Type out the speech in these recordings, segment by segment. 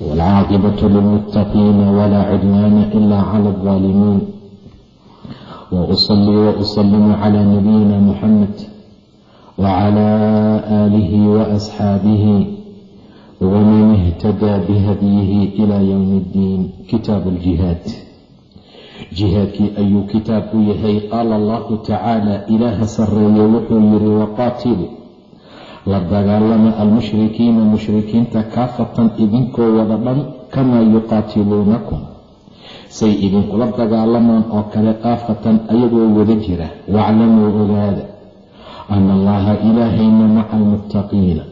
والعاقبة للمتقين ولا عدوان إلا على الظالمين وأصلي وأسلم على نبينا محمد وعلى آله وأصحابه ومن اهتدى بهديه إلى يوم الدين كتاب الجهاد jihaadkii ayuu kitaab u yahay qaala allahu tacaala ilaaha sarreeye wuxuu yidhi waqaatilu la dagaalama almushrikiina mushrikiinta kaafatan idinkoo wada dhan kamaa yuqaatiluunakum. Say idinkula dagaalamaan oo kale kaafatan ayagoo wada jira. Waclamuu ogaada ana allaha ilaahayna maca almuttaqiina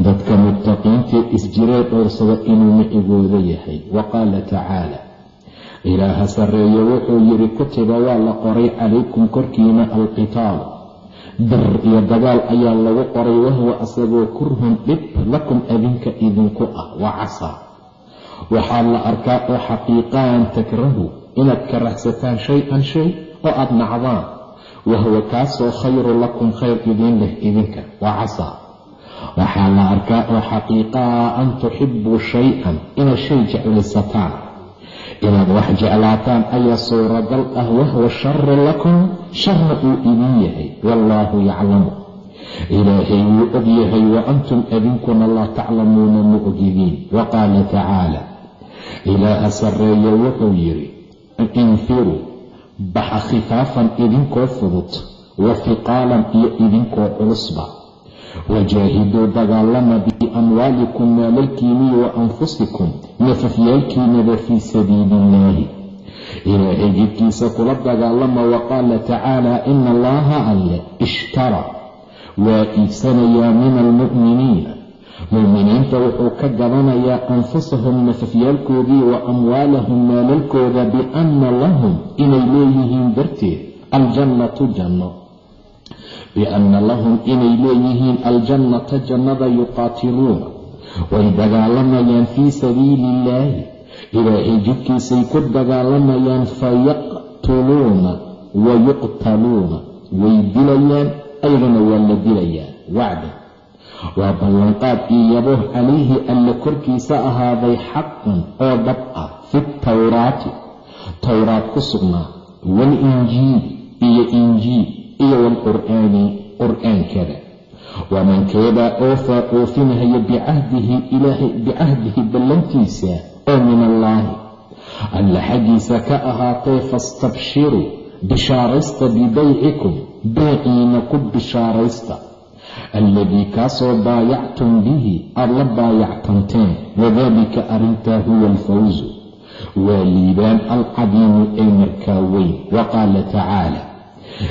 dadka muttaqiintae isjiree dhowrsada inuu micigooda yahay. Wa qaala tacaala ilaaha sarreeye wuxuu yidhi kutiba waa la qoray calaykum korkiina alqitaalu bir iyo dagaal ayaa lagu qoray wahuwa asagoo kurhun dhib lakum adinka idinku ah waa casaa. Waxaa la arkaa oo xaqiiqaan takrahu inaad karaxsataan shay-an shay oo aada nacdaan. Wahuwa kaasoo khayru lakum khayr idiin leh idinka waa casaa. Waxaa la arkaa oo xaqiiqaa an tuxibuu shay-an inaad shay jeclaysataan inaad wax jeclaataan ayaa suuragal ah wahwa sharu lakum sharna uu idin yahay wallaahu yaclamu. Ilaahay wuu og yahay wa antum adinkuna laa taclamuuna ma ogidiin wa qaala tacaala ilaaha sarreeye wuxuu yidhi infiruu baxa khifaafan idinkoo fudud wa fiqaalan iyo idinkoo culusba. Wajaahiduu dagaalama biamwaalikum maalalkiinii wa anfusikum nafafyaalkiinaba fii sabiili illaahi ilaahay jidkiisa kula dagaalama wa qaala tacaala ina allaha alle ishtara waa iibsanayaa min almu'miniina mu'miniinta wuxuu ka gadanayaa anfusahum nafafyaalkoodii wa amwaalahum maalalkooda bianna lahum inay leeyihiin darteed aljannatu janno bianna lahum inay leeyihiin aljannata jannada yuqaatiluuna way dagaalamayaan fii sabiili illaahi ilaahay jidkiisay ku dagaalamayaan fayaqtuluuna wa yuqtaluuna way dilayaan ayagana waa la dilayaan wacda waa ballanqaad iyo yabooh calayhi alle korkiisa ahaaday xaqan oo dhab ah fi tawraati towraad ku sugnaa waalinjiili iyo injiil iyo waalqur'aani qur'aankada wamankeedaa oofaa oofinahaya bicahdihi ballantiisa oo min allaahi alla xaggiisa ka ahaatay faastabshiruu bishaaraysta bibaycikum beeciina ku bishaaraysta. Alladii kaasoo baayactum bihi aada la baayactanteen wadaalika arrintaa huwa alfawsu waa liibaan alcadiimu ee markaa weyn wa qaala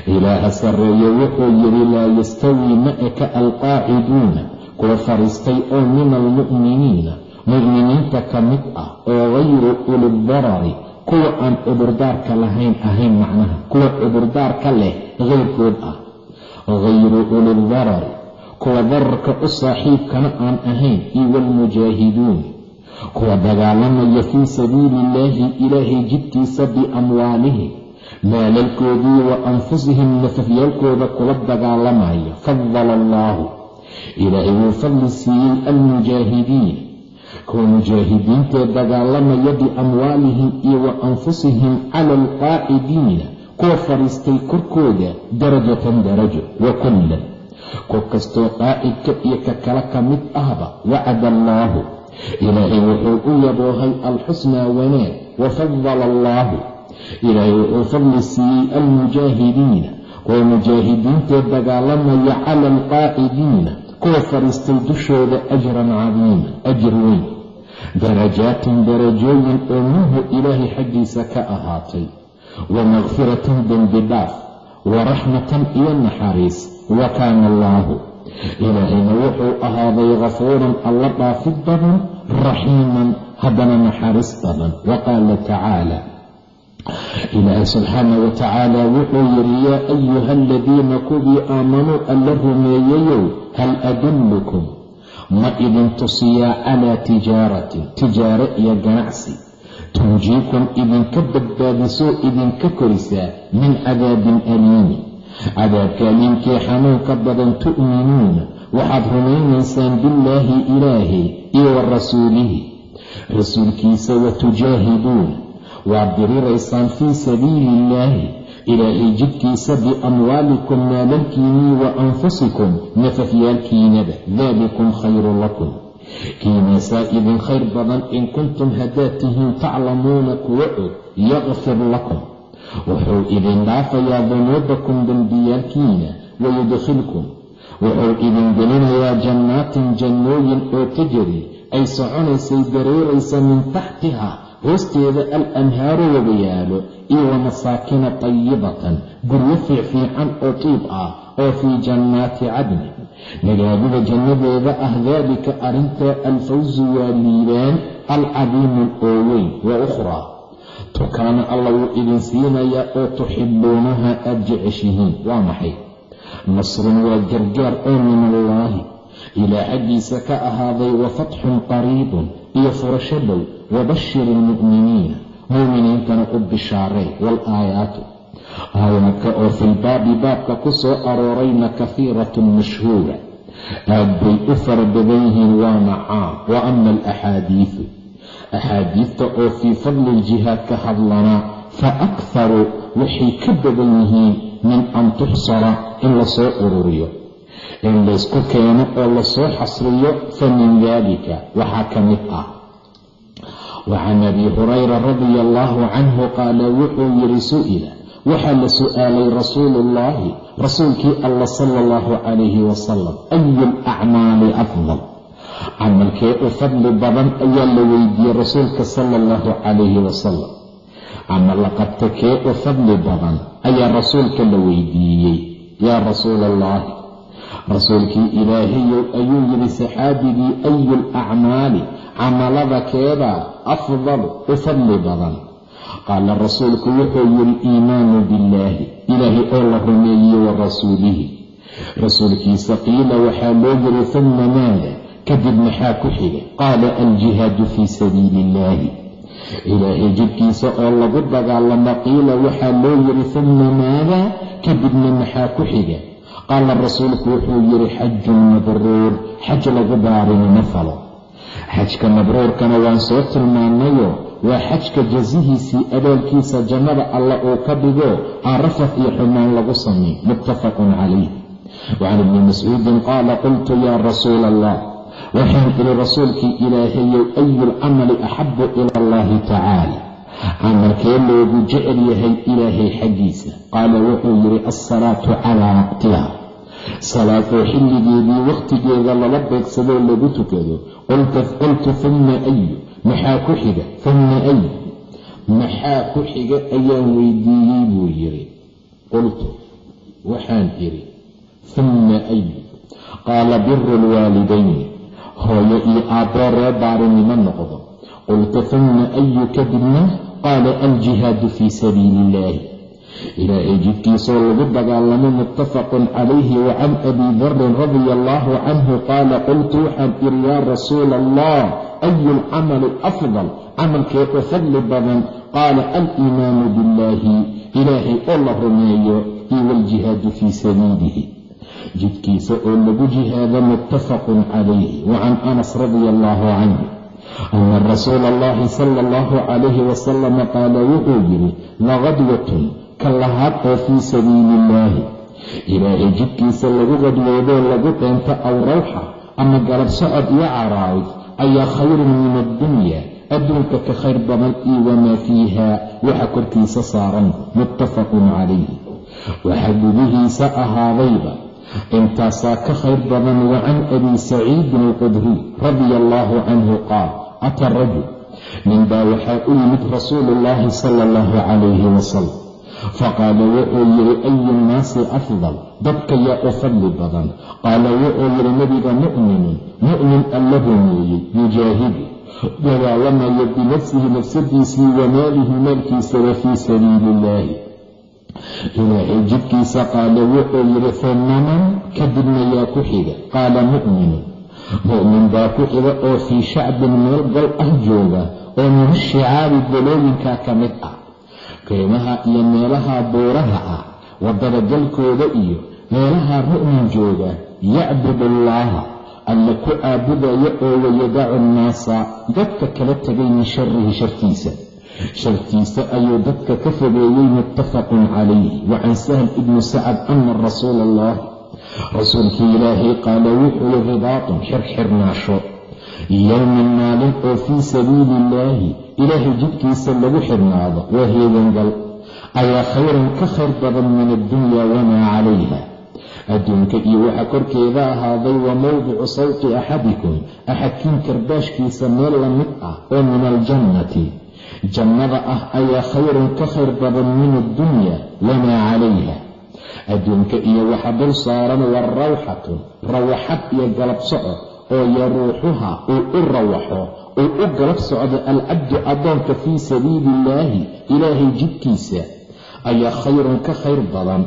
ilaaha sarreeye wuxuu yidhi laa yastawii ma eka alqaaciduuna. Kuwa fadhiistay oo min almu'miniina mu'miniinta ka mid ah oo hayru ulidarari kuwa aan cudurdaarka lahayn ahayn macnaha kuwa cudurdaarka leh hayrkood ah. Hayru ulidarari kuwa dararka u saaxiibkana aan ahayn iyo waalmujaahiduun kuwa dagaalamaya fii sabiili illaahi ilaahay jidkiisa biamwaalihim maalalkoodii wa anfusihim nafafyaalkooda kula dagaalamaya. Fadala allaahu ilaahay wuu fadli siiyey almujaahidiin. Kuwa mujaahidiintee dagaalamaya biamwaalihim iyo wa anfusihim cala alqaacidiina kuwa fadhiistay korkooda darajatan darajo wa kullan ku kastoo qaacidka iyo ka kale ka mid ahba wacada allaahu ilaahay wuxuu u yaboohay alxusnaa wanaag. Wa fadala allaahu ilaahay wuxuu fadli siiyey almujaahidiina kuwa mujaahidiintee dagaalamaya cala alqaacidiina kuwa fadhiistay dushooda ajran cadiima ajir weyn. Darajaatin darajooyin oo minhu ilaahay xaggiisa ka ahaatay. Wa makfiratan dembi wa raxmatan iyo naxariis wa kaana allaahu. Ilaahayna wuxuu ahaaday kafuuran alla dhaafid badan raxiiman haddana naxariis badan wa qaala tacaala ilaahay subxaana wa tacaala wuxuu yidhi yaa ayuha aladiina kuwii aamanuu alla rumeeyayow hal adullukum ma idin tusiyaa calaa tijaaratin tijaaro iyo ganacsi tunjiikum idinka badbaadisoo idinka korisaa min cadaabin aliimi cadaabka aliimkii xanuunka badan tu'minuuna waxaad rumaynaysaan billaahi ilaahi iyo wa rasuulihi rasuulkiisa wa tujaahiduuna waad diriraysaan fii sabiili illaahi ilaahay jidkiisa biamwaalikum maalalkiinnii wa anfusikum nafafyaalkiinaba daalikum khayru lakum. Kiinaasaa idin khayr badan in kuntum haddaad tihiin taclamuuna kuwa og yakfir lakum. Wuxuu idin dhaafayaa dunuubakum dembiyaalkiina wayudkhilkum wuxuu idin gelinayaa jannaatin jannooyin oo tajri ay soconaysay dareeraysa min taxtiha hoosteeda al anhaaru wabayaalo iyo wa masaakina tayibatan guryo fiicfiican oo tiib ah oo fii jannaati cadni magaalada jannadeeda ah daalika arrintaa alfawsu waa liibaan alcadiimu oo weyn wa ukhraa. Tukaana alla wuu idin siinayaa oo tuxibuunaha aad jeceshihiin waa maxay? Nasrun waa gargaar oo min allaahi. Ilaa xaggiisa ka ahaaday wa fatxun qariibun iyo furasho dhow. Wabashir ilmu'miniina mu'miniintana u bishaarey waalaayaatu aayaadka oo filbaabi baabka ku soo aroorayna kahiiratun mashhuura aad bay u fara badan yihiin waana caam wa ama alaxaadiidu axaadiidta oo fii fadli ljihaad ka hadlanaa fa akharu waxay ka badan yihiin min an tuxsara in la soo ururiyo in laysku keeno oo la soo xasriyo fa min daalika. Waxaa ka mid ah wa can abi hurayra radia allaahu canhu qaala wuxuu yidhi su'ila waxaa la su'aalay rasuuluullaahi rasuulkii alla sala allahu calayhi wasalam ayu alacmaali afdal? Camalkee u fadli badan ayaa la weydiiyey rasuulka sala allahu calayhi wasalam camal la qabta kee u fadli badan ayaa rasuulka la weydiiyey yaa rasuula allaahi rasuulkii ilaahayow ayuu yidhi saxaabigii ayu alacmaali camalada keebaa afdal u fadli badan. Qaala rasuulku wuxuu yidhi iimaanu billaahi ilaahay oo la rumeeyey wa rasuulihi. Rasuulkiisa qiila waxaa loo yiri uma maada kadib maxaa ku xiga qaala aljihaadu fii sabiili illaahi ilaahay jidkiisa oo lagu dagaalamo qiila waxaa loo yiri uma maada kadibna maxaa ku xiga qaala rasuulku wuxuu yidhi xajun mabruur xaj lagu baarinimo falo. Xajka mabruurkana waan soo tilmaanayo waa xajka jasihiisii abaalkiisa jannada alla uu ka dhigo aan rafaf iyo xumaan lagu samayn muttafaqun calayh. Wacan ibni mascuudin qaala qultu yaa rasuula allah waxaan idhi rasuulkii ilaahayow ayu lcamali axabu ila allahi tacaala camalkee loogu jecel yahay ilaahay xaggiisa? Qaala wuxuu yidhi alsalaatu calaa waqtiha salaad oo xilligeedii wakhtigeeda lala beegsadoo lagu tukado. Qultu humma ayu maxaa ku xiga? Humma ayu maxaa ku xiga? Ayaan weydiiyey buu yidhi qultu. Waxaan idhi humma ayu qaala biru lwaalidayni hooyo iyo aabboo ree baarinimo noqdo. Qultu humma ayu kadibna qaala aljihaadu fii sabiili illaahi ilaahay jidkiisoo lagu dagaalamo muttafaqun calayhi wa can abi darin radia allaahu canhu qaala qultu waxaan idhi yaa rasuula allah ayu lcamali afdal? Camalkee u fadli badan qaala aliimaanu billaahi ilaahay oo la rumeeyo iyo waljihaadu fii sabiilihi. Jidkiisa oo lagu jihaado muttafaqun calayhi wa can anas radia allaahu canhu. Ana rasuula allahi sala allahu calayhi wasalama qaala wuxuu yidhi laqadwatun kalahaad oo fii sabiili ilaahay jidkiisa lagu qadwoodoo lagu dheento aw rawxa ama garab socod iyo caraa'id ayaa khayrun min addunya. Adduunka ka khayr badan iyo wamaa fiiha waxa korkiisa saaran muttafaqun calayhi waxaa gudihiisa ahaadayba intaasaa ka khayr badan wa can abi saciidin alqudriy radia allaahu canhu qaal ata rajul? Ninbaa waxaa u yimid rasuulu ullaahi sala allahu calayhi wasalam faqaala wuxuu yidhi ayu nnaasi afdal dadka yaa u fadli badan qaala wuxuu yidhi nebiga mu'minun mu'min alla rumeeyey yujaahidu dagaalamayo binafsihi nafsadiisii wa maalihi maalkiisaba fii sabiili illaahi ilaahay jidkiisa qaala wuxuu yidhi fanaman kadibna yaa ku xiga qaala mu'minun mu'min baa ku xiga oo fii shacbin meel gol ah jooga oo min ashicaabi golooyinkaa ka mid ah keymaha iyo meelaha buuraha ah waddada galkooda iyo meelaha mu'min jooga yacbudu allaaha alla ku caabudaya oo wayadacu annaasa dadka kala tegay min sharihi shartiisa. Shartiisa ayuu dadka ka fogeeyey muttafaqun calayh wa can sahl ibni sacad ana rasuula allah rasuulkii ilaahay qaala wuxuu ribaatun xirxirnaasho. Yowmin maalin oo fii sabiili illaahi ilaahay jidkiisa lagu xirnaado waa heegangal ayaa khayran ka khayr badan min addunya wamaa calayha. Adduunka iyo waxa korkeeda ahaaday wa mowdicu sawti axadikum axadkiin karbaashkiisa meel la mid ah oo min aljannati. Jannada ah ayaa khayrun ka khayr badan min addunya wamaa calayha. Adduunka iyo waxa dul saaran warawxatu rawaxad iyo galab socod oo yaruuxuha uu u rawaxo uu u galab socdo alcabdu addoonka fii sabiili illaahi ilaahay jidkiisa ayaa khayrun ka khayr badan.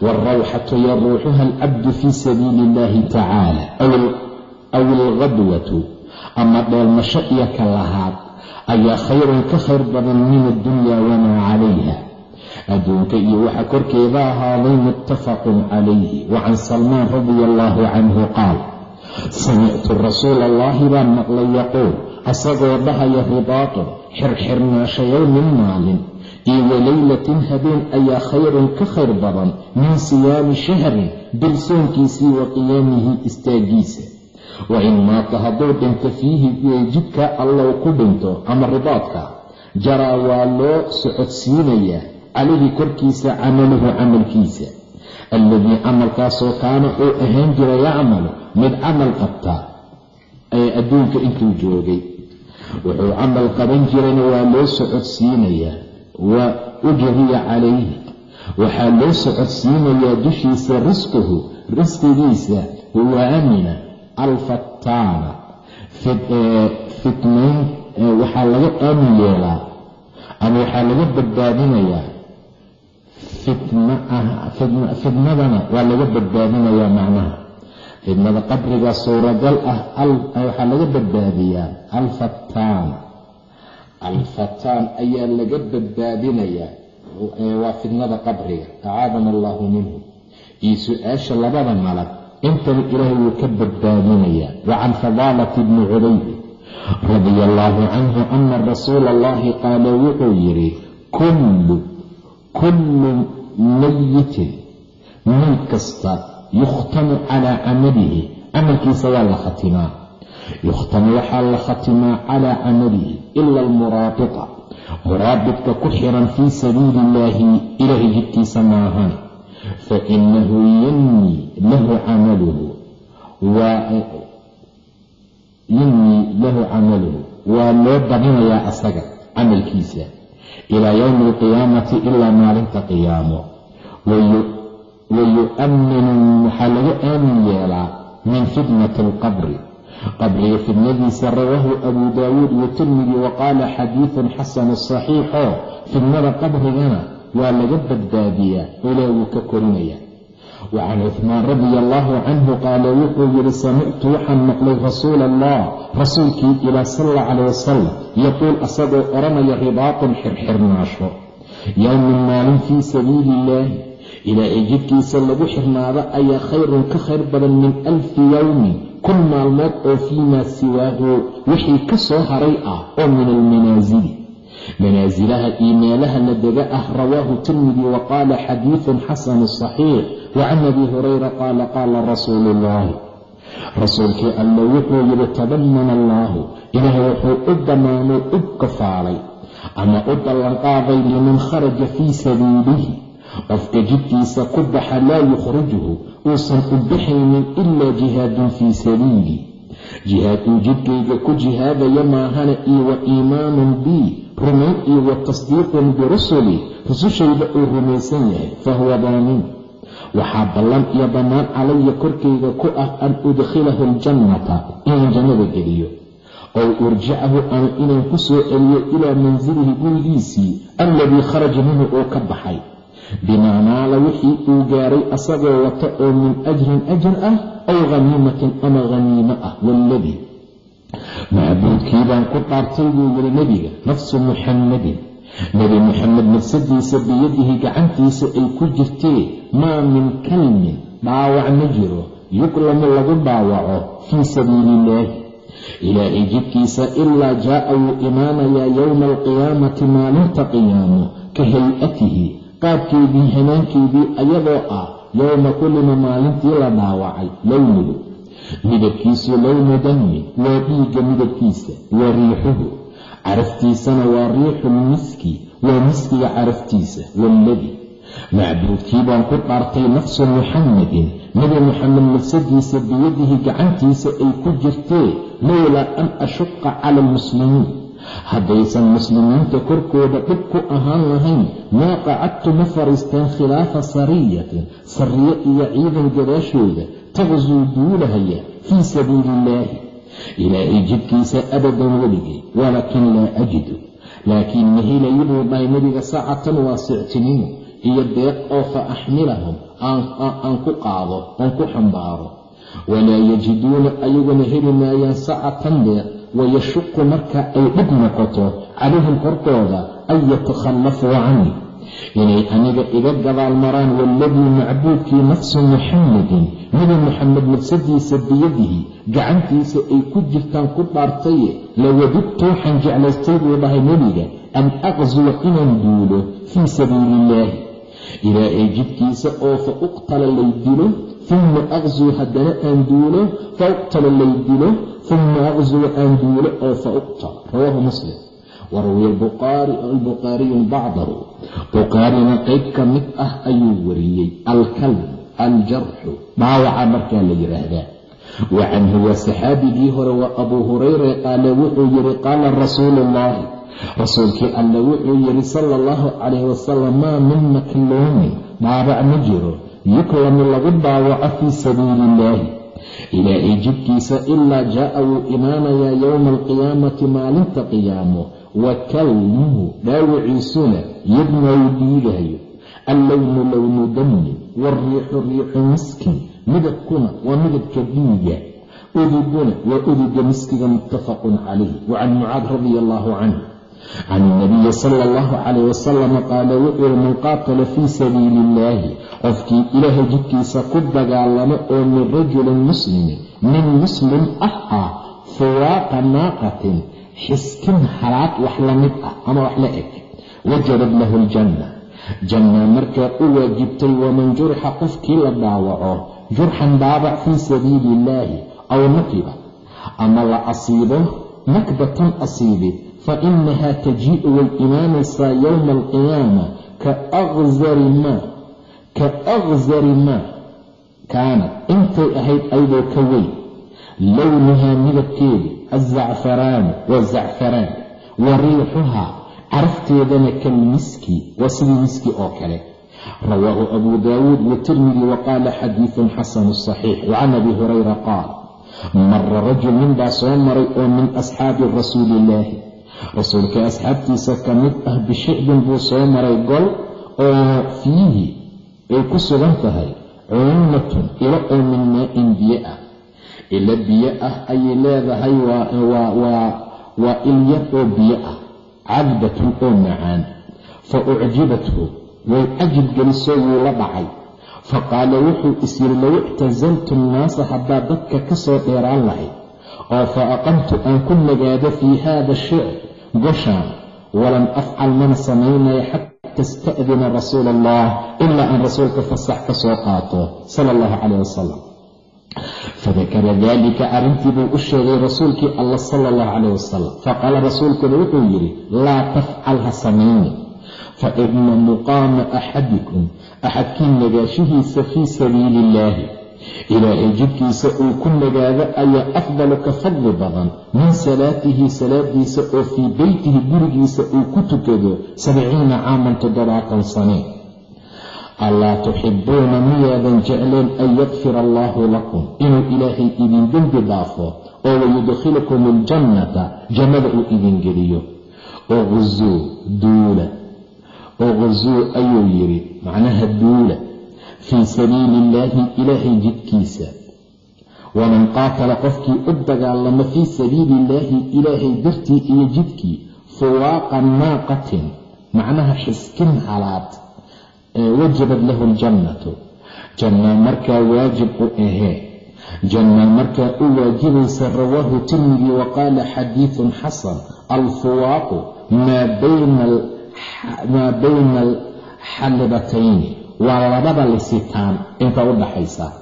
Waarawxatu yaruuxuha alcabdu fii sabiili illaahi tacaala aw alghadwatu ama dheelmasho iyo ka lahaad ayaa khayrun ka khayr badan min addunya wamaa calayha. Adduunka iyo waxa korkeeda ahaaday muttafaqun calayhi wa can salmaan radia allaahu canhu qaal samictu rasuula allaahi baan maqlay yaquul asagoo dhahaya ribaatun xirxirnaasha yowmin maalin iyo walaylatin habeen ayaa khayrun ka khayr badan min siyaami shahrin bil soonkiisii wa qiyaamihi istaagiisa wa in maata hadduu dhinto fiihi jidka allow ku dhinto ama ribaadka jaraa waa loo socodsiinayaa calayhi korkiisa camaluhu camalkiisa alladii camalkaasoo kaana uu ahaan jira yacmalu mid camal qabta ee adduunka intuu joogay wuxuu camal qaban jirayna waa loo socodsiinayaa wa ujriya calayhi waxaa loo socodsiinayaa dushiisa risquhu risqigiisa huwa amina alfataana fitnayn waxaa laga aamin yeelaa ama waxaa laga badbaadinayaa fidnadana waa laga badbaadinayaa macnaha. Fidnada qabriga suuragal ah waxaa laga badbaadiyaa alfataan alfataan ayaa laga badbaadinayaa waa fidnada qabriga. Acaadana allaahu minhu. Iyo su'aasha labada malag intaba ilaahay wuu ka badbaadinayaa. Wa can fadaalati bni cubaydi radia allaahu canhu ana rasuula allahi qaala wuxuu yidhi kullu kullu mayitin mid kasta yukhtamu calaa camalihi camalkiisa waa la khatimaa yukhtamu waxaa la khatimaa calaa camalihi ila almuraabita muraabidka ku xiran fii sabiili illaahi ilaahay jidkiisa maahan fa inahu yannii lahu camaluhu yannii lahu camaluhu waa loo badinayaa asaga camalkiisa ilaa yowmi alqiyaamati ilaa maalinta qiyaamo wayu-aminu waxaa laga aamin yeelaa min fitnati alqabri qabriga fidnadiisa rawaahu abuu daawuud iyo tirmidi wa qaala xadiidun xasanu saxiixoo fidnada qabrigana waa laga badbaadiyaa oo ilaah wuu ka korinaya wa can cuhmaan radia allaahu canhu qaala wuxuu yidhi samictu waxaan maqlay rasuula allah rasuulkii ilaah sal alla calayh wasalam yaquul asagoo odhanaya ribaatun xirxirnaasho yowmin maalin fii sabiili illaahi ilaahay jidkiisa lagu xirnaado ayaa khayrun ka khayr badan min alfi yowmin kun maalmood oo fii maa siwaahu wixii ka soo haray ah oo min almanaasili manaasilaha iyo meelaha la dega ah rawaahu tirmidi wa qaala xadiidun xasanu saxiix wa can abi hurayra qaala qaala rasuulu ullaahi rasuulkii alla wuxuu yidhi tadamana allaahu. Ilaahay wuxuu u damaanay u kafaalay ama u ballanqaaday liman kharaja fii sabiilihi. Qofka jidkiisa ku baxa laa yukhrijuhu uusan u baxaynin ilaa jihaadun fii sabiili. Jihaad uu jidkayga ku jihaadaya maahana iyo wa iimaanun bii rumayn iyo wa tasdiiqun birusuli rusushayda uu rumaysan yahay fahuwa daamin waxaa ballan iyo dhammaan calaya korkayga ku ah an udkhilahu aljannata inaan jannada geliyo. Ow urjicahu ama inaan ku soo celiyo ilaa mansilihi gurigiisii alladii kharaja minhu uu ka baxay. Bimaa naala wixii uu gaaray asagoo wata oo min ajrin ajar ah aw khaniimatin ama khaniimo ah waaladii macbuudkii baan ku dhaartay buu yidhi nebiga nafsu muxammadin nebi muxamed nafsadiisa biyadihi gacantiisa ay ku jirtee maa min kalmin dhaawac ma jiro yuklamu lagu dhaawaco fii sabiili illaahi ilaahay jidkiisa ilaa jaa'a wuu imaanayaa yowma alqiyaamati maalinta qiyaamo ka hay'atihi qaabkeedii hanaankeedii ayadoo ah yowma kulima maalintii la dhaawacay lownuhu midabkiisu lownu dami waa dhiigga midabkiisa waa riixuhu. Caraftiisana waa riixulmiski waa miskiga caraftiisa waaladii macbuudkii baan ku dhaartay nafsu muxammadin nebi muxamed nafsadiisa biyadihi gacantiisa ay ku jirtee lowlaa an ashuqa cala almuslimiin. Haddaysan muslimiinta korkooda dhib ku ahaan lahayn maa qacadtu ma fariisteen khilaafa sariyatin sariyo iyo ciidan gadaashooda taqsuu duulahaya fii sabiili illaahi ilaahay jidkiisa abadan weligay walaakin laa ajidu laakiin ma helayi buu dhahay nebiga saacatan waa sictinimo iyo deeq oo fa axmilahum aan ku qaado oon ku xambaaro walaa yajiduuna ayaguna heli maayaan sacatan deeq wayashuqu marka ay dhib noqoto calayhim korkooda an yatakhallafuu cani inay aniga iga gadaal maraan waaladii macbuudkii nafsu muxammadin nebi muxamed nafsadiisa biyadihi gacantiisa ay ku jirtaan ku dhaartaye lawadidtu waxaan jeclaystay buu dhahay nebiga an aqsuwa inaan duulo fii sabiili illaahi ilaahay jidkiisa oo fa uqtala lay dilo uma aqsuu haddana aan duulo fa uqtala lay dilo uma aqsuwa aan duulo oo fa uqtal rawaahu muslim warwiya albukhaariyu bacdahu bukhaarina qayb ka mid ah ayuu wariyey alkalb aljarxu dhaawaca markaa la yidhaahdaa wa canhu waa saxaabigii hore waa abuu hurayra qaale wuxuu yidhi qaala rasuulu ullaahi rasuulkii alle wuxuu yidhi sala allahu calayhi wasalam maa min makluumin dhaabac ma jiro yuklamu lagu dhaawaco fii sabiili illaahi ilaahay jidkiisa ilaa jaa'a wuu imaanayaa yowma alqiyaamati maalinta qiyaamo wa kalmuhu dhaawiciisuna yadmaa uu dhiigayo allownu lownu damin waalriixu riixu miskin midabkuna waa midabka dhiiga uduguna waa uduga miskiga muttafaqun calayh wa can mucaad radia allaahu canhu can inabiyi sala allahu calayh wasalama qaala wuxuu yihi man qaatala fii sabiili illaahi qofkii ilaahay jidkiisa ku dagaalamo oo min rajulin muslimin nin muslim ah ah fuwaaqa naaqatin xiskin halaad wax la mid ah ama wax la eg. Wajabat lahu aljanna. Janna markaa u waajibtay waman jurixa qofkii la dhaawaco jurxan dhaabac fii sabiili illaahi aw nakiba ama la asiibo nakbatan asiibid fa inahaa tajii'u way imaanaysaa yowma alqiyaama ka aqsari maa kaanad intay ahayd ayadoo ka weyn lownuhaa midabkeedu azacfaraani waa zacfaraan wa riixuhaa carafteedana kalmiski waa sidii miski oo kale rawaahu abu daawuud watirmidi wa qaala xadiidun xasanu saxiix wacan abi hurayra qaal mara rajul nin baa soo maray oo min asxaabi rasuuli illaahi rasuulka asxaabtiisa ka mid ah bishicbin buu soo maray gol oo fiihi ay ku sugan tahay cunmatun ilo oo min maa-in biyo ah ilo biyo ah ayay leedahay waa ilyar oo biyo ah cadbatun oo macaan. Fa ucjibathu way cajib gelisoo wuu la dhacay. Fa qaala wuxuu is yidhi low ictasaltu nnaasa haddaad dadka ka soo dheeraan lahayd oo fa aqamtu aan ku nagaado fii haada shicr goshaan walam afcal mana samaynayo xata ista'dina rasuula allah ilaa aan rasuulka fasax ka soo qaato sala allahu calayh wasalam fadakara dalika arrintii buu u sheegay rasuulkii allah sala allahu calayh wasalam faqaala rasuulkuna wuxuu yidhi laa tafcal ha samayni fa muqaama axadikum axadkii nagaashihiisa fii sabiili illaahi ilaahay jidkiisa uu ku nagaado ayaa afdalu ka fadli badan min salaatihi salaadiisa oo fii beytihi gurigiisa uu ku tukado sabciina caaman toddobaatan sane allaa tuxibuuna miyaadan jecleen an yakfira allaahu lakum inuu ilaahay idin dembi dhaafo oo wayudkhilukum aljannata jannada uu idin geliyo uqzuu duula uqzuu ayuu yidhi macnaha duula fii sabiili illaahi ilaahay jidkiisa waman qaatala qofkii u dagaalama fii sabiili illaahi ilaahay dartii iyo jidkii fuwaaqa naaqatin macnaha xiskin halaad wajabad lahu ljannatu janna markaa waajib u ahee. Janna markaa u waajibaysa rawaahu tirmidi wa qaala xadiidun xasan. Alfuwaaqu maa bayna alxalibatayni waa labada lisitaan inta u dhaxaysa.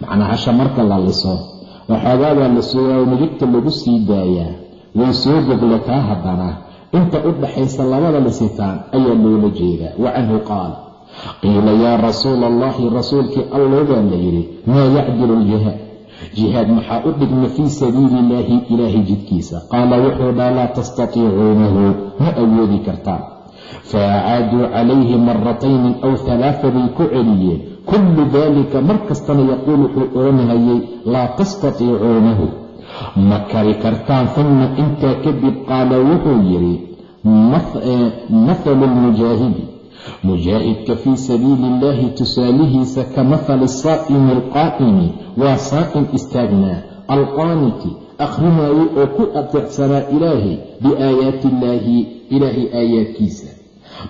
Macnaa hasha marka la liso waxoogaabaa la soogaa midigta lagu sii daayaa. Way soo goglataa haddana. Inta u dhaxaysa labada lisitaan ayaa loola jeedaa. Wa canhu qaal qiila yaa rasuula allahi rasuulkii alloo baa la yidhi maa yacdilu ljihaad jihaad maxaa u dhigma fii sabiili illaahi ilaahay jidkiisa qaala wuxuu dhaa laa tastatiicuunahu ma awoodi kartaan fa acaaduu calayhi maratayni aw halaaa bay ku celiyeen. Kullu daalika mar kastana yaquul wuxuu odhanhayay laa tastatiicuunahu ma kari kartaan uma intaa kadib qaala wuxuu yidhi mathalu lmujaahidi mujaahidka fii sabiili illaahi tusaalihiisa ka mahali saa'imi alqaa'imi waa saa'im istaagnaa alqaaniti akhrinayay oo ku ateecsanaa ilaahay biaayaati illaahi ilaahay aayaadkiisa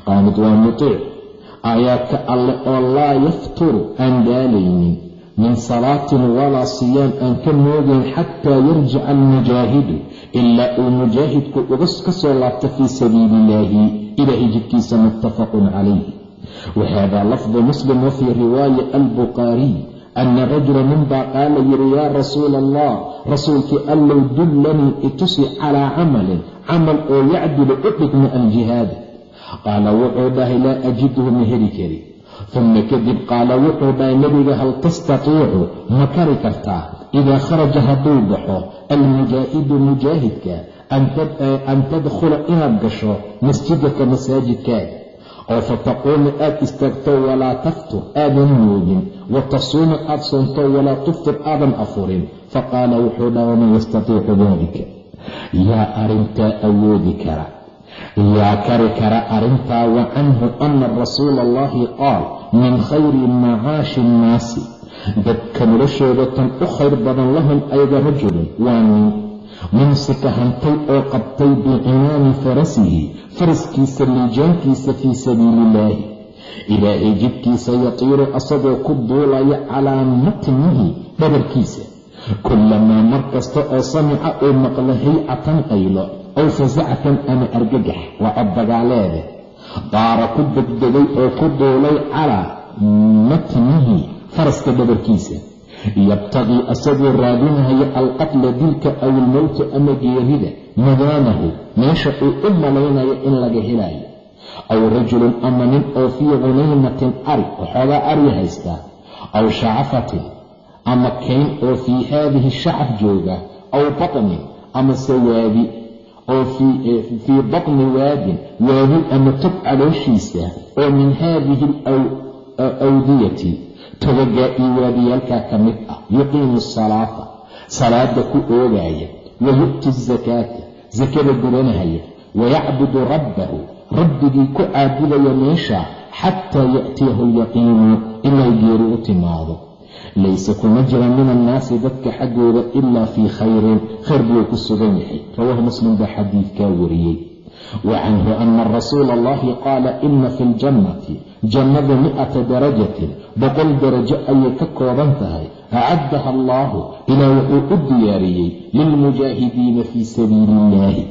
qaanid waa mutiic aayaadka alle oo laa yafturu aan daalaynin min salaatin walaa siyaam aan ka moogayn xataa yarjica almujaahidu ilaa uu mujaahidku uga ka soo laabto fii sabiili illaahi ilaahay jidkiisa muttafaqun calayh wahada lafdu muslim wafii riwaaya albukhaariy ana rajula ninbaa qaala yidhi yaa rasuula allah rasuulkii allow dullanii itusi calaa camalin camal oo yacdilu u dhigma aljihaada qaala wuxuu dhahay laa ajidhu ma heli kari. Uma kadib qaala wuxuu dhahay nebiga hal tastatiicu ma kari kartaa. Idaa kharaja hadduu baxo almujaahidu mujaahidka an tadkhula inaad gasho masjidaka masaajidkaaga oo fataquumu aad istaagto walaa taftur aadan moogin wa tasuumu aad soonto walaa tuftir aadan afurin faqaala wuxuu dhaha waman yastatiicu daalika yaa arintaa awoodi kara yaa kari kara arrintaa wa canhu ana rasuula allahi qaal min khayri macaashi innaasi dadka noloshooda tan u khayr badan lahum ayda rajulun waa nin mumsika hantay oo qabtay bicimaami farasihi faraskiisa liijaankiisa fii sabiili illaahi ilaahay jidkiisa yatiiru asagoo ku duulaya calaa matnihi dhabarkiisa. Kullamaa mar kasta oo samica uu maqlo haycatan qaylo aw fasacatan ama argagax waa cod dagaaleede daara ku degdegay oo ku duulay calaa matnihi faraska dhabarkiisa yabtaqii asagoo raadinahaya alqatla dilka aw ilmowta ama geerida madaanahu meesha uu u malaynayo in laga helayo aw rajulun ama nin oo fii hunaymatin ari waxoogaa ari haystaa aw shacafatin ama kayn oo fii haadihi shacaf jooga aw batnin amase waadi oo fii batni waadin waadi ama tog calooshiisa oo min haadihi alawdiyati togagaa iyo waadiyaalkaa ka mid ah yuqiimu asalaata salaada ku oogaya wa yu'ti asakaata sakada gudanahaya wayacbudu rabbahu rabbigii ku caabudaya meesha xataa ya'tiyahu alyaqiinu ilaa geeri u timaado. Layse kuma jira min annaasi dadka xaggooda ilaa fii khayrin khayr buu ku sugan yahay. Rawaahu muslim baa xadiidkaa wariyey. Wa canhu ana rasuula allahi qaala ina fi ljannati jannada mi'ata darajatin boqol darajo ayay ka kooban tahay. Acaddaha allaahu ilaa wuxuu u diyaariyey lilmujaahidiina fii sabiili illaahi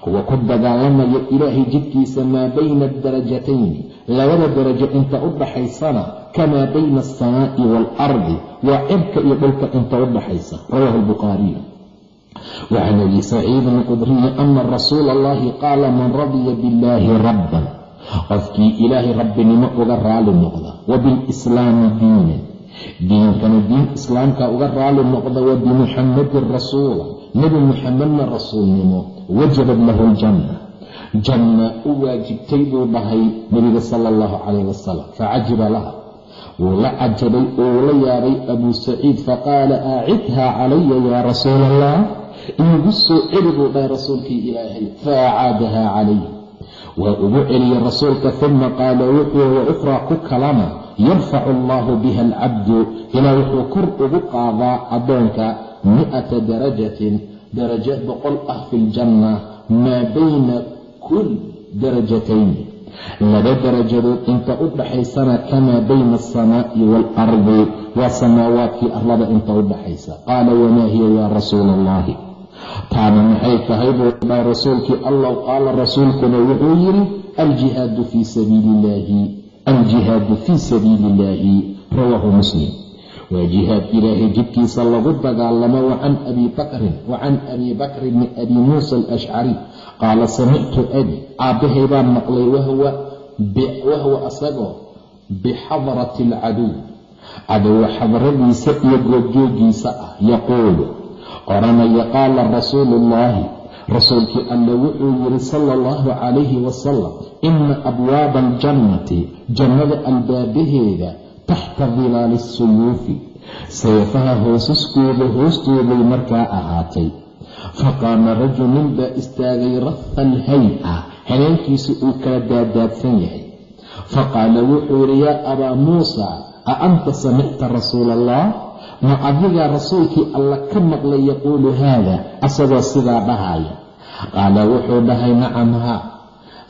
kuwa ku dagaalamaya ilaahay jidkiisa maa bayna adarajatayni labada darajo inta u dhaxaysana kamaa bayna alsamaa'i waalardi waa cirka iyo dhulka inta u dhaxaysa. Rawaahu albukhaariy wacan abi saciidin alqudriyi ana rasuula allahi qaala man radiya billaahi rabban qofkii ilaahay rabbinimo uga raali noqda wa bilislaami diinan diinkana diin islaamka uga raali noqda wa bimuxamadin rasuula. Nebi muxamedna rasuulnimo wajabad lahu aljanna janna u waajibtay buu dhahay nebiga sala allahu calayh wasalam facajiba laha. Wuu la cajabay oo la yaabay abuu saciid faqaala aacidhaa calaya yaa rasuula allah iigu soo celi buu dhahay rasuulkii ilaahay fa acaadahaa calayh waa ugu celiyey rasuulka uma qaala wuxuu wa ukhraa ku kalama yarfacu allaahu biha alcabdu ilaa wuxuu kor ugu qaadaa addoonka mi'ata darajatin darajo boqol ah fi ljanna maa bayna kul darajatayn. Laba darajadood inta u dhaxaysana kamaa bayna alsamaa'i waalardi waa samaawaadkii arlada inta u dhaxaysa. Qaala wamaa hiya yaa rasuula allahi taana maxay tahay buu dhahay rasuulkii allah qaala rasuulkuna wuxuu yidhi aljihaadu fii sabiili illaahi aljihaadu fii sabiili illaahi rawaahu muslim. Waa jihaad ilaahay jidkiisa lagu dagaalamo wacan abi bakrin wacan abi bakri bni abi muusa alashcari qaala samictu abi aabbahay baan maqlay wahwa asagoo bixadrati alcaduw. Cadowa xadradiisa iyo goobjoogiisa ah yaquulu odhanaya qaala rasuulu ullaahi rasuulkii alle wuxuu yidhi sala allahu calayhi wasalam ina abwaaba aljannati jannada albaabaheeda taxta dilaali suyuufi. Seefaha hoosaskooda hoostooday markaa ahaatay. Faqaama rajul nin baa istaagay raha alhay-a habeenkiisa uu kala daadaadsan yahay. Faqaala wuxuu yidhi yaa abaa muusa a anta samicta rasuula allah ma adigaa rasuulkii alla ka maqlay yaquulu haada asagoo sidaa dhahaaya qaala wuxuu dhahay nacam haa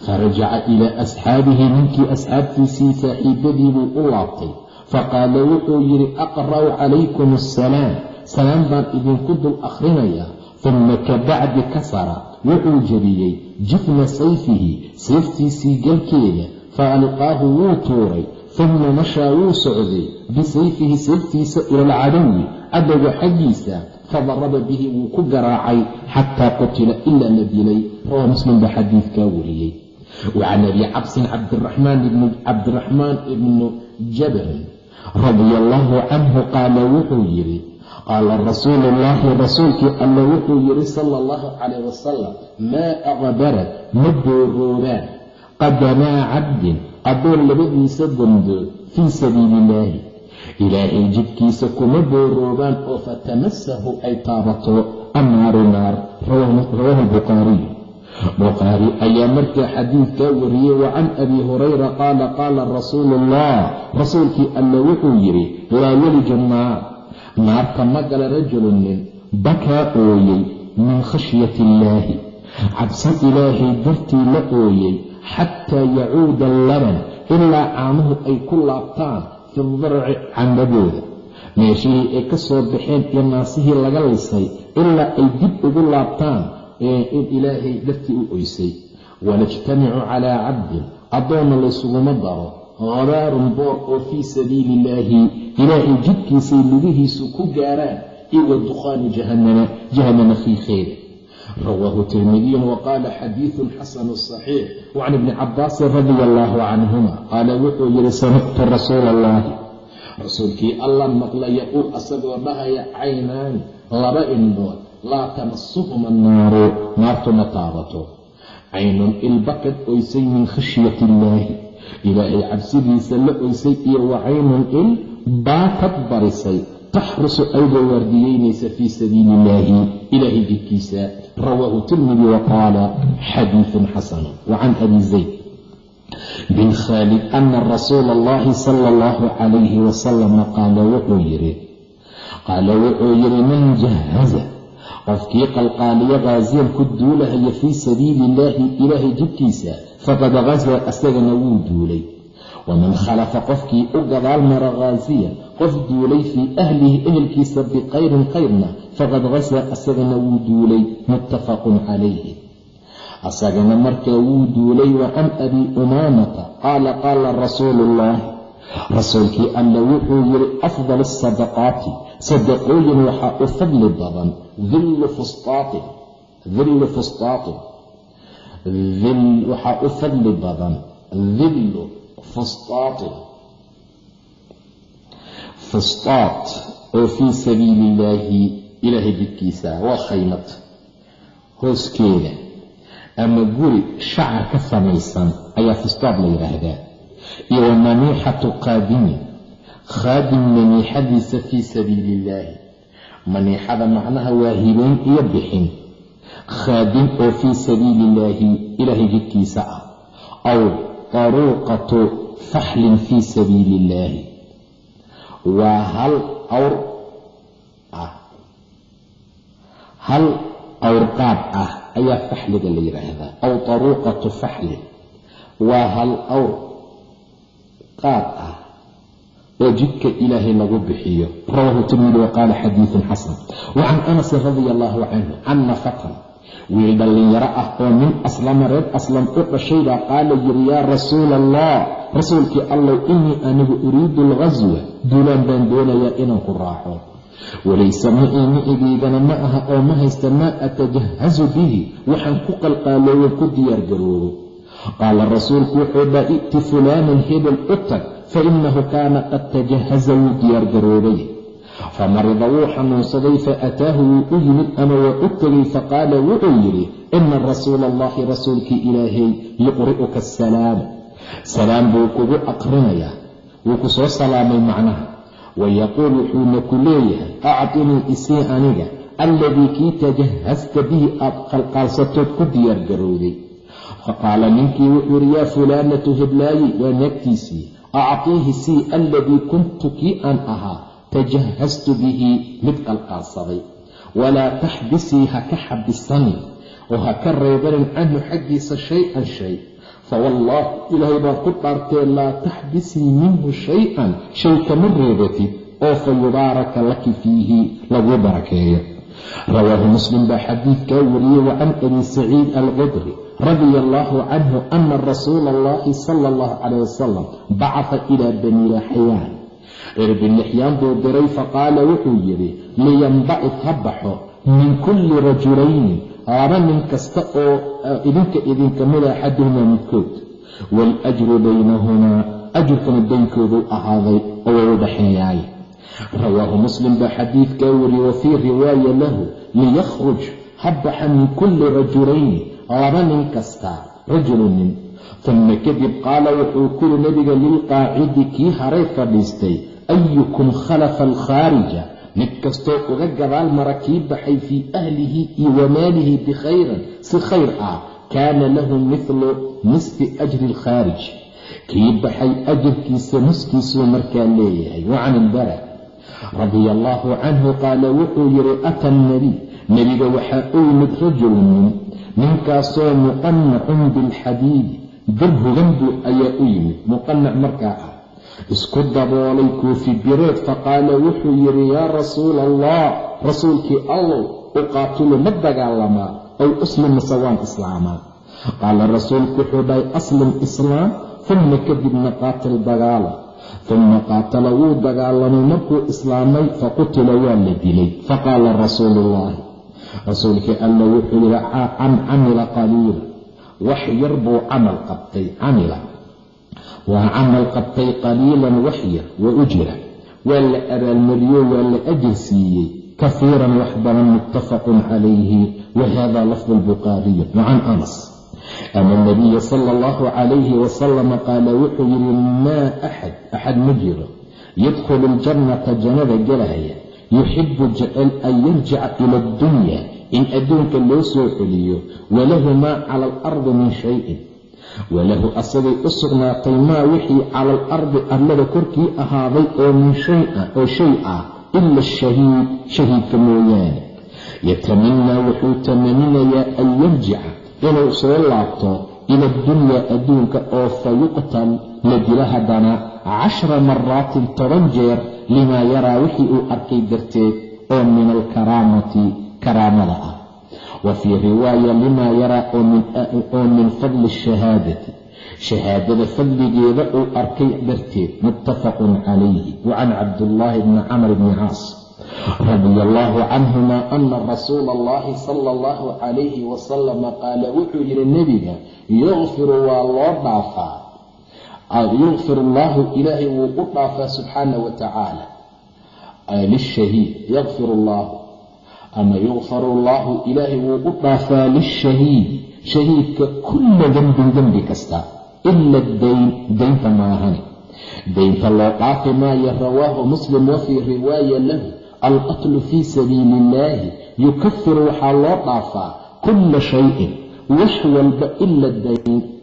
farajaca ilaa asxaabihi ninkii asxaabtiisii saaxiibadii buu u laabtay. Faqaala wuxuu yidhi aqra'u calaykum assalaam. Salaam baan idinku dul akhrinayaa. Uma kabacdi kasara wuxuu jebiyey jifna sayfihi sayftiisii galkeeda. Fa alqaahu wuu tuuray uma mashaa wuu socday bisayfihi sayftiisa ila alcadowi cadowga xaggiisa fadaraba bihi wuu ku garaacay xataa qutila ilaa la dilay rawa muslim baa xadiidkaa wariyey wacan abi cabsin cabdiraxmaan ibnu jabrin radia allaahu canhu qaala wuxuu yidhi qaala rasuulu ullaahi rasuulkii alla wuxuu yidhi sala allahu calayh wasalam maa aqbarad ma booroobaan qadamaa cabdin addoon labadiisa dandood fii sabiili illaahi ilaahay jidkiisa kuma booroobaan oo fatamasahu ay taabato annaaru naar rawaahu bukhaariy bukhaari ayaa markaa xadiidkaa wariyey wa can abi hurayra qaala qaala rasuulu ullah rasuulkii alla wuxuu yidhi laa yeliju naar. Naarta ma gala rajulu nin bakaa ooyey min khashyati illaahi. Cabsi ilaahay dartii la ooyey xataa yacuuda allaban ilaa caanuhu ay ku laabtaan fi darci candhadooda meeshihii ay ka soo baxeen iyo naasihii laga lisay ilaa ay dib ugu laabtaan in ilaahay dartii u oysay wanajtamicu calaa cabdin addoonna laysuguma daro habaarun boor oo fii sabiili illaahi ilaahay jidkiisay lugihiisu ku gaaraan iyo wa dukhaani jahannama jahannama fiikeeda rawaahu tirmidiyun waqaala xadiidun xasanu saxiix wacan ibni cabaasin radia allaahu canhuma qaala wuxuu yidhi samictu rasuula allaahi rasuulkii alla maqla yaquul asagoo dhahaya caynaani laba indhood laa tamasuhuma annaaru naartuma taabato caynun ilbakad oysay min khashyati illaahi ilaahay cabsidiisa la oysay iyo wa caynun il baakad barisay taxrusu aydoo waardiyeynaysa fii sabiili illaahi ilaahay jidkiisa. Rawaahu tirmidi wa qaala xadiidun xasanu wa can abi zayd bin khaalid ana rasuula allahi sala allahu calayhi wasalama qaala wuxuu yidhi qaala wuxuu yidhi man jahaza? Qofkii qalqaaliyo khaasiyan ku duulahaya fii sabiili illaahi ilaahay jidkiisa faqad ghasaa asagana wuu duulay waman khalafa qofkii u gadaal mara khaasiyan qof duulay fii ahlihi ehelkiisa bikhayrin khayrna faqad ghasaa asagana wuu duulay muttafaqun calayhi asagana markaa wuu duulay wa can abi umaamata qaala qaala rasuulu ullaahi rasuulkii alla wuxuu yidhi afdal asadaqaati sadaqooyin waxaa u fadli badan dillu fustaatin waxaa u fadli badan dillu fustaatin fustaat oo fii sabiili illaahi ilaahay jidkiisa waa khaymad hooskeeda ama guri shacar ka samaysan ayaa fustaad la yidhaahdaa iyo wa maniixatu qaadimin khaadim maniixadiisa fii sabiili illaahi maniixada macnaha waa hibeyn iyo bixin khaadim oo fii sabiili illaahi ilaahay jidkiisa ah aw taruuqatu faxlin fii sabiili illaahi waa hal awr ah hal awrqaad ah ayaa faxliga la yidhaahdaa aw taruuqatu faxlin waa hal awr qaad ah oo jidka ilaahay lagu bixiyo rawaahu tirmidi wa qaala xadiidun xasan wa can anasin radia allahu canhu canna fatan wiil dhallinyaro ah oo nin aslama reer aslam u dhashaybaa qaala yiri yaa rasuula allah rasuulkii allow innii anigu uriidu alghaswa duulaan baan doonayaa inaan ku raaco walayse ma-ii micigaygana ma aha oo ma haysta maa atajahazu bihi waxaan ku qalqaalooyo ku diyaar garoobo. Qaala rasuulku wuxuu dhaa i'ti fulaanan hebel u tag fa innahu kaana qad tajahaza wuu diyaar garoobay famarida wuu xanuunsaday fa ataahu wuu u yimid ama waa u tegay faqaala wuxuu yidhi ina rasuula allahi rasuulkii ilaahay yuqri'uka asalaam salaam buu kugu aqrinayaa wuu ku soo salaamay macnaha wayaquul wuxuuna ku leeyahay actinii isii aniga alladii kii tajahasta bihi aad qalqaalsatood ku diyaar garowday faqaala ninkii wuxuu yidhi yaa fulaanatu heblaayi waa naagtiisii actiihi sii alladii kuntu kii aan ahaa tajahastu bihi mid qalqaalsaday walaa taxbisii ha ka xabisanin oo ha ka reebanin canhu xaggiisa shay-an shay. Fawallaahi ilaahay baan ku dhaartee laa taxbisii minhu shay-an shay kama reebatid oo fa yubaaraka laki fiihi laguu barakeeyo. Rawaahu muslim baa xadiidkaa wariyey wa can abi saciid alqudri radia allaahu canhu ana rasuula allahi sala allahu calayh wasalam bacata ilaa bani laxyaan reer binixyaan buu diray faqaala wuxuu yidhi liyanbacid ha baxo min kulli rajulayni laba nin kasta oo idinka idinka mida axaduhumaa midkood. Waaljru baynahumaa ajirkana baynkooduu ahaaday oo waa u dhexeeyaay. Rawaahu muslim baa xadiidkaa wariyey wa fii riwaaya lahu liyakhruj ha baxa min kulli rajulayni laba nin kasta rajulu nin. Uma kadib qaala wuxuu kuri nebiga lilqaacidi kii haray fadhiistay ayukum khalafa alkhaarija mid kastoo uga gadaal mara kii baxay fii ahlihi iyo wamaalihi bikhayran si khayr ah kaana lahu mithlu nisfi ajri alkhaarij kii baxay ajarkiisa nuskiisuu markaa leeyahay wa can ilbara radia allaahu canhu qaala wuxuu yidhi ata alnabiy nebiga waxaa u yimid rajulu nin ninkaasoo muqanacun bilxadiidi bir hugan buu ayaa u yimid muqanac markaa ah isku daboolay koofi bireed faqaala wuxuu yidhi yaa rasuula allah rasuulkii allow uqaatilu ma dagaalamaa ow uslim mise waan islaamaa qaala rasuulku wuxuu dhahay aslim islaam uma kadibna qaatil dagaala uma qaatala wuu dagaalamay markuu islaamay faqutila waa la dilay. Faqaala rasuulu ullaahi rasuulkii alla wuxuu yidhi can camila qaliila wax yar buu camal qabtay camila waa camal qabtay qaliilan wax yar wa ujira waa la abaalmariyo waa la ajir siiyey. Kafiiran wax badan muttafaqun calayhi wa hada lafdu lbukhaariyi wa can anas. Ana nabiya sala allahu calayhi wasalama qaala wuxuu yidhi maa axad axad ma jiro. Yadkhulu ljannata jannada gelaya yuxibu jecel an yarjica ila addunya. In adduunka loo soo celiyo walahu maa cala alardi min shayin walahu asagay u sugnaatay maa wixii cala alardi arlada korkii ahaaday oo min ah oo shay ah ila ashahiid shahiidka mooyaane. Yatamanaa wuxuu tamaninayaa an yarjica inuu soo laabto ila adunyaa adduunka oo fa yuqtal la dilo haddana cashra maraatin toban jeer limaa yaraa wixii uu arkay darteed oo min alkaraamati karaamada ah wa fii riwaaya limaa yaraa oo min fadli shahaadati. Shahaadada fadligeeda uu arkay darteed muttafaqun calayhi wa can cabdullaahi bni camr bni caas radia allaahu canhuma ana rasuula allahi sala allahu calayhi wasalama qaala wuxuu yidhi nebiga yukfiru waa loo dhaafaa. Yukfir allaahu ilaahay wuu u dhaafaa subxaana wa tacaala. Lishahiid yakfir allaahu ama yukfaru allaahu ilaahay wuu u dhaafaa lishahiid. Shahiidka kulla dembin dembi kasta ila dayn daynta maahani daynta loo dhaafi maayo rawaahu muslim wa fii riwaaya lahu alqatlu fii sabiili illaahi yukafiru waxaa loo dhaafaa kulla shayin wax walba ila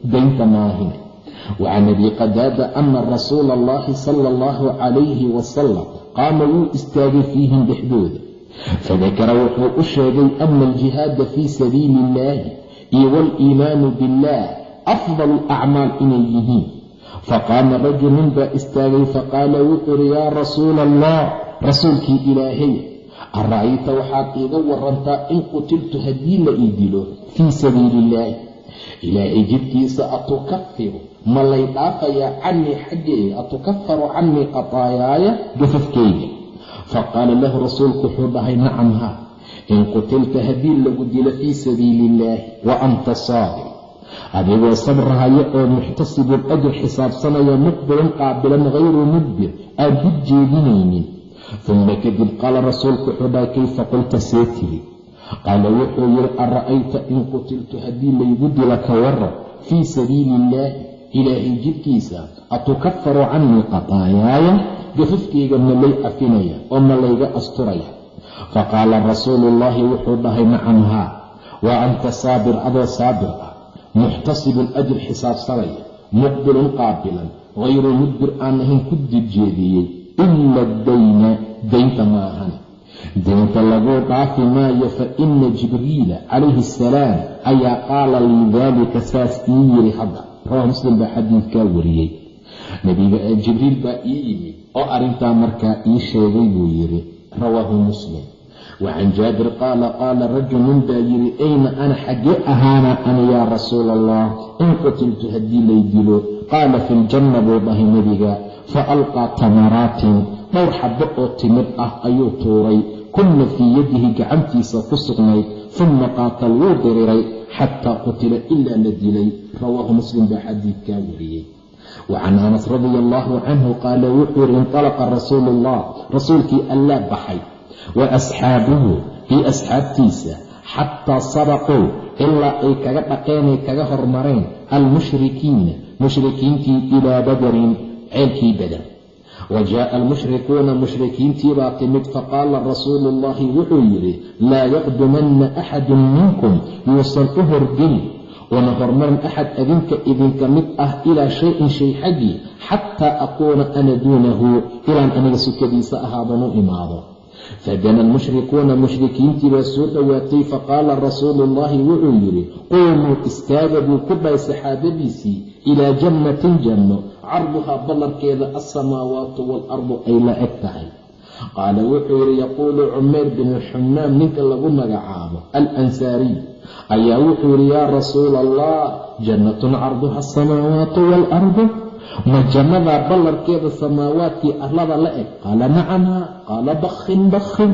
daynta maahine wacan abi qadaada ana rasuula allahi sala allahu calayhi wasalam qaama wuu istaagay fiihim dhexdooda fadakara wuxuu u sheegay ana aljihaada fii sabiili illaahi iyo waaliimaanu billaah afdalu acmaal inay yihiin faqaama rajulun baa istaagay faqaala wuxuu ihi yaa rasuula allah rasuulkii ilaahay ara'ayta waxaad iiga warantaa in qutiltu haddii la ii dilo fii sabiili illaahi ilaahay jidkiisa atukafiru ma lay dhaafayaa canii xaggeega atukafaru canii qataayaaya gafafkeyga faqaala lahu rasuulku wuxuu dhahay nacam ha in qutilta haddii lagu dilo fii sabiili illaahi wa anta saabir adigoo sabrahaya oo muxtasibun ajir xisaabsanaya muqbilan qaabilan hayru mudbir aan dib jeedinaynin uma kadib qaala rasuulku wuxuu dhahay kayfa qulta see tiri qaala wuxuu yidhi ara'ayta in qutiltu haddii laygu dila ka waran fii sabiili illaahi ilaahay jidkiisa atukafaru canii qataayaaya gafafkeyga ma lay cafinaya oo ma layga asturaya. Faqaala rasuulu ullaahi wuxuu dhahay nacam haa waa anta saabir adoo saabir ah muxtasibun ajir xisaabsanaya muqbilun qaabilan hayru mudbir aan ahayn ku dibjeediyey ila dayna daynta ma ahan. Daynta laguu dhaafi maayo fa ina jibriila calayhi asalaam ayaa qaala lii daalika saas ii yiri hadda rawaa muslim baa xadiidkaa wariyey. Nabiga jibriil baa ii yimid oo arrintaa markaa ii sheegay buu yidhi rawaahu muslim. Wacan jaabir qaala qaala rajulun baa yidhi ayna ana xaggee ahaana ana yaa rasuula allah in qutiltu haddii lay dilo. Qaala fi ljanna buu dhahay nebiga fa alqaa tamaraatin dhowr xabbo oo timir ah ayuu tuuray. Kunna fii yadihi gacantiisa ku sugnayd uma qaatal wuu diriray xataa qutila ilaa la dilay rawaahu muslim baa xadiidkaa wariyey wacan anas radia allaahu canhu qaala wuxuu yidhi intalaqa rasuulu ullah rasuulkii allaa baxay wa asxaabuhu iyo asxaabtiisa xataa sabaquu ilaa ay kaga dhaqeenay kaga hormareen almushrikiina mushrikiintii ilaa badarin ceelkii badar wa jaa'a almushrikuuna mushrikiintiibaa timid faqaala rasuulu ullaahi wuxuu yidhi laa yaqdumanna axadun minkum yuusan u horgelin una hormarin axad adinka idinka mid ah ilaa shay-in shay xaggii xataa akuuna ana duunahu ilaan aniga sukadiisa ahaadan u imaado fadana almushrikuuna mushrikiintii baa soo dhowaatay faqaala rasuulu ullaahi wuxuu yidhi quumuu istaaga buu ku dhahay saxaabadiisii ilaa jannatin janno carduhaa ballankeeda alsamaawaatu waalardu ay la eg tahay qaala wuxuu yidhi yaquulu cumayr binu xumaam ninka lagu magacaabo alansaariy ayaa wuxuu yidhi yaa rasuula allah jannatun carduha asamaawaatu waalardu ma jannadaa ballarkeeda samaawaadkii arlada la eg qaala nacamha qaala bakhin bakhin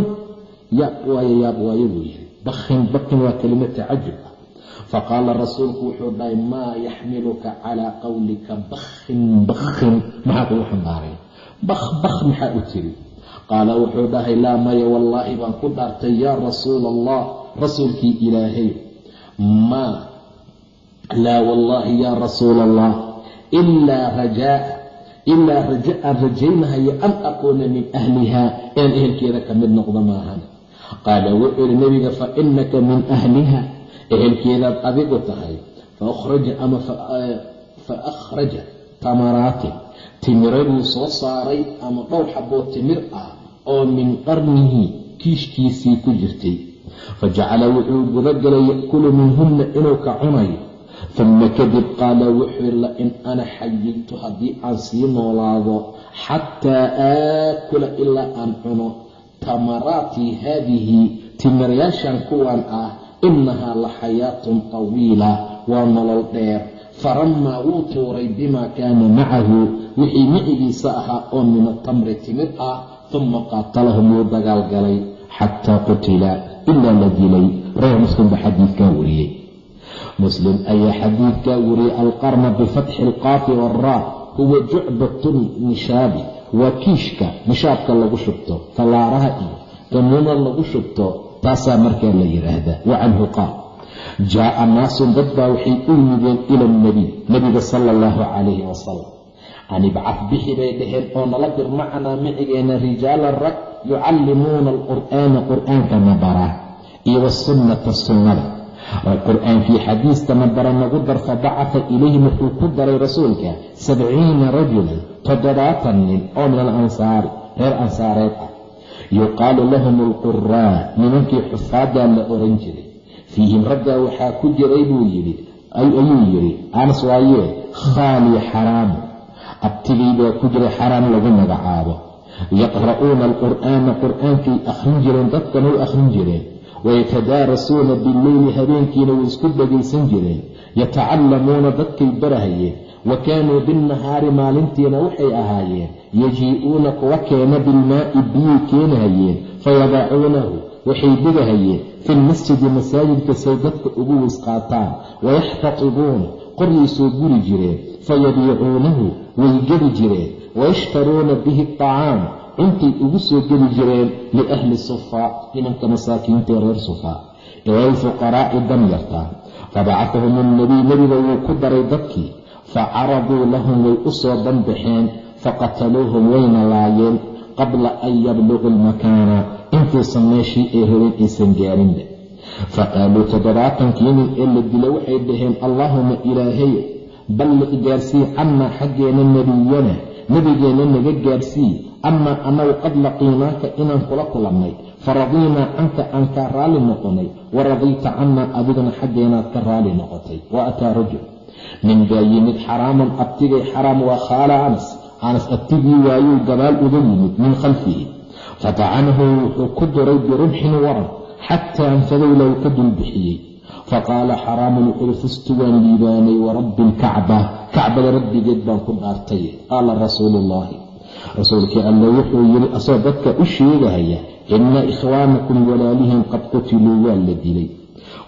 yaab waayo yaab waayo buu yidhi bakhin bakhin waa kelimo tacajub ah faqaala rasuulku wuxuu dhahay maa yaxmiluka calaa qowlika bakhin bakhin maxaa kugu xambaaray bakh bakh maxaa u tiri qaala wuxuu dhahay laa maya wallaahi baan ku dhaartay yaa rasuula allah rasuulkii ilaahay maa laa wallaahi yaa rasuula allah ilaa rajaa ilaa raja aan rajaynahayo an akuuna min ahliha inaan ehelkeeda ka mid noqdo maahan qaala wuxuu yihi nebiga fa inaka min ahliha ehelkeedaad adigu tahay fa akhraja tamaraatin timiraduu soo saaray ama dhowr xaboo timir ah oo min qarnihi kiishkiisii ku jirtay. Fa jacala wuxuu gudagalay yakulu minhunna inuu ka cunayo. Uma kadib qaala wuxuu yidhi lain ana xayaytu haddii aan sii noolaado xataa aakula ilaa aan cuno. Tamaraatii haadihi timiryaashan kuwan ah inahaa la xayaatun tawiila waa nolol dheer faramaa wuu tuuray bimaa kaana macahu wixii micigiisa ahaa oo min atamri timir ah uma qaatalahum wuu dagaalgalay xataa qutila ilaa la dilay rawa muslim baa xadiidkaa wariyey muslim ayaa xadiidkaa wariyey alqarna bifatxi alqaafi waaraa huwa jucbatu nishaabi waa kiishka nishaabka lagu shubto fallaaraha iyo ganuuna lagu shubto taasaa markaa la yidhaahdaa wa canhu qaal. Jaa'a naasun dad baa waxay u yimideen ila alnabiy nabiga sala allahu calayhi wasalam an ibcad bixi bay dhaheen oo nala dir macanaa micigeena rijaalan rag yucallimuuna alqur'aana qur'aankana bara iyo wasunnata sunnada. Oo qur'aankii xadiistana bara nagu dar fabacata ilayhim wuxuu ku daray rasuulka sabciina rajulan toddobaatan nin oo min alansaari reer ansaareed ah yuqaalu lahum alquraa nimankii xufaadaa la oran jiray fiihim raggaa waxaa ku jiray buu yidhi ayuu yidhi anas waayee khaalii xaraamu abtigay baa ku jiray xaraam lagu magacaabo yaqra'uuna alqur'aana qur'aankay akhrin jireen dadkana u akhrin jireen wayatadaarasuuna billeyli habeenkiina way isku dhegaysan jireen yatacallamuuna dadkay barahayeen wa kaanuu binnahaari maalintiina waxay ahaayeen yajii'uuna kuwa keena bilmaa'i biyay keenahayeen fayadacuunahu waxay dhigahayeen fi lmasjidi masaajidka say dadka ugu weys qaataan wayaxtatibuuna qoryay soo guri jireen fayabiicuunahu way geli jireen wayashtaruuna bihi aطacaam cuntay ugu soo geli jireen liahli sufaa nimanka masaakiinta ee reer sufaa ee alfuqaraa'i danyarta fabacahahum alnabiy nebiga wuu ku daray dadkii facaraduu lahum way u soo danbaxeen faqataluuhum wayna laayeen qabla an yabluquu lmakaana intuusan meeshii ay rabeen aysan gaarinba faqaaluu toddobaatankii nin ee la dila waxay dhaheen allaahuma ilaahay balliq gaarsii cannaa xaggeena nebiyana nebigeenna naga gaarsii amaa annagu qad laqiinaaka inaan kula kulannay faradiinaa canka aan kaa raalli noqonay wa radayta cannaa adiguna xaggeenaad ka raalli noqotay wa ataa rajul nin baa yimid xaraaman abtigay xaraam waa khaala anas. Anas abtigii waayuu gabaal uga yimid min khalfihi. Fatacanahu wuxuu ku duray birumxin waran xataa anfadowla uu ka dulbixiyey. Faqaala xaraamun wuxuui fustu waan liibaanay warabbi alkacba kacbada rabbigeed baan ku dhaartay qaala rasuulu ullaahi rasuulkii alle wuxuu yidhi asoo dadka u sheegahaya ina ikhwaanakum walaalihin qad qutiluu waa la dilay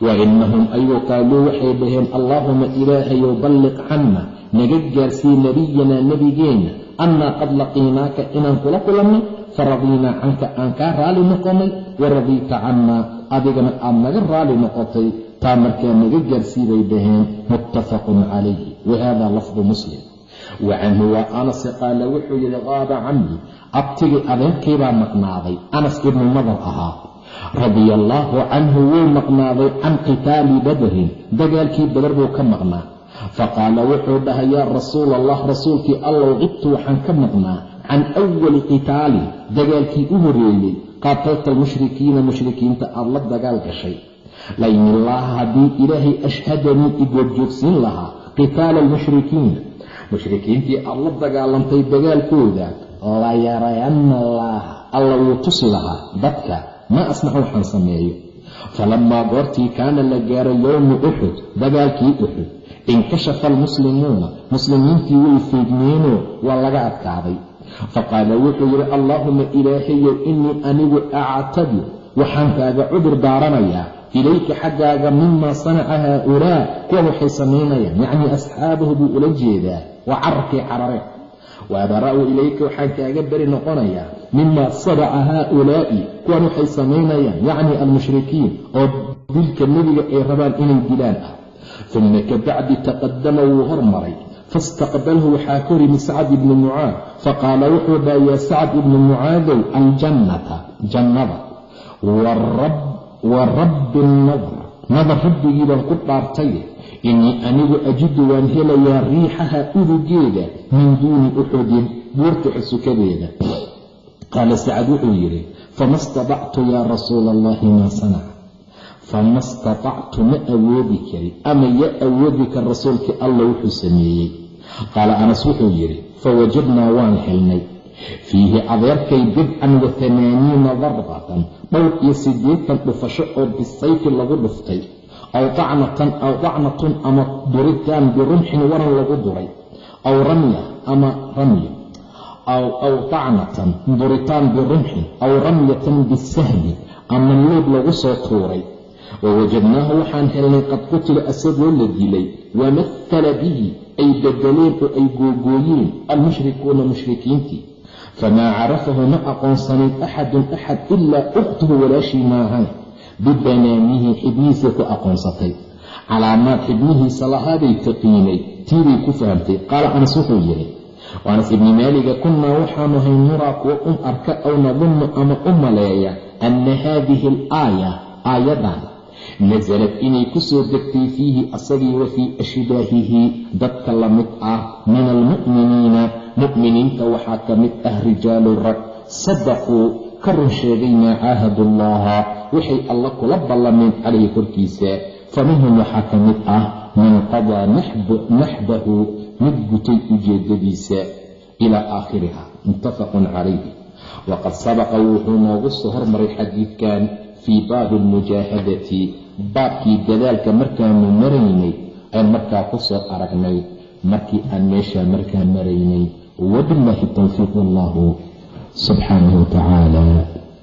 wa inahum ayuu qaaluu waxay dhaheen allaahuma ilaahayow balliq canna naga gaarsii nebiyanaa nebigeenna annaa qad laqiinaaka inaan kula kulannay faradiinaa canka aan kaa raali noqonay wa radiita cannaa adigana aad naga raali noqotay taa markaa naga gaarsii bay dhaheen muttafaqun calayhi wa hada lafdu muslim wa canhu waa anase qaala wuxuu yidhi qaaba cammi abtigii adeerkaybaa maqnaaday anas ibnu nadar ahaa radia allaahu canhu wuu maqnaaday can qitaali badarin dagaalkii badar buu ka maqnaa. Faqaala wuxuu dhahay yaa rasuul allah rasuulkii allow qibtu waxaan ka maqnaa can awali qitaalin dagaalkii u horeeyey qaatalta almushrikiina mushrikiinta aad la dagaal gashay. Laynillaaha haddii ilaahay ashhadanii igoorjoogsiin lahaa qitaala almushrikiina mushrikiintii aad la dagaalantay dagaalkooda layarayanna allaaha alla wuu tusi lahaa dadka maa asnacu waxaan sameeyo. Falamaa goortii kaana la gaaray yowmu uxud dagaalkii uxud inkashafa almuslimuuna muslimiintii way feegneenoo waa laga adkaaday. Faqaala wuxuu yidhi allaahuma ilaahayow innii anigu actadir waxaan kaaga cudur daaranayaa ilayka xaggaaga mimaa sanaca haaulaa kuwa waxay samaynayaan yacnii asxaabahu buu ula jeedaa waa cararkii carare waabara'u ilayka waxaan kaaga beri noqonayaa mimaa sanaca haaulaa'i kuwan waxay samaynayaan yacnii almushrikiin oo dilka nebiga ay rabaan inay dilaan ah uma kabacdi taqadama wuu hormaray faistaqbalhu waxaa yimi sacad ibni mucaad faqaala wuxuu dhaha yaa sacad ibni mucaadow aljannata jannada wa rabbi nadr nadar rabbigii baan ku dhaartay innii anigu ajidu waan helayaa riixaha udugeeda min duuni uxudin buurta xusukadeeda qaala sacad wuxuu yidhi fama stadactu yaa rasuula allahi maa sanaca? Fama statactu ma awoodi karin ama yaa awoodi kar rasuulkii alla wuxuu sameeyey? Qaala anas wuxuu yidhi fawajadnaa waan helnay. Fiihi adeerkay bidcan wa hamaaniina darbatan dhowr iyo siddeetan dhufasho oo bisayfi lagu dhuftay aw dacnatan aw dacnatun ama duritaan birumxin waran lagu duray aw ramya ama ramya aw dacnatan duritaan birumxin aw ramyatan bisahmi ama luud lagu soo tuuray. Wawajadnaahu waxaan helnay qad qutila asagoo la dilay wamathala bihi ay bedeleen oo ay googooyeen almushrikuuna mushrikiintii. Famaa carafahu ma aqoonsanin axadun axad ilaa ukhtuhu walaashii maahan bibanaanihi xibnihiisay ku aqoonsatay. Calaamaad xibnihiisa lahaabay taqiinay tiibay ku fahamtay. Qaala anas wuxuu yidhi anas ibni maaliga kunnaa waxaanu hay nuraa kuwa un arka aw nadunnu ama u maleeya anna haadihi alaaya aayadan nasalad inay ku soo degtay fiihi asagii wa fii ashbaahihi dadka la mid ah min almu'miniina. Mu'miniinta waxaa ka mid ah rijaalu rag sadaquu ka run sheegay maa caahadu allaha waxay alla kula ballameen calayhi korkiisa fa minhum waxaa ka mid ah man qadaa naxbahu mid gutay ujeedadiisa ilaa aakhiriha muttafaqun calayhi waqad sabaqa wuxuu noogu soo hormaray xadiidkan fii baabi almujaahadati baabkii dadaalka markaanu maraynay aan markaa ku soo aragnay markii aan meeshaa markaa maraynay wabillaahi towfiiq allahu subxaanahu wa tacaala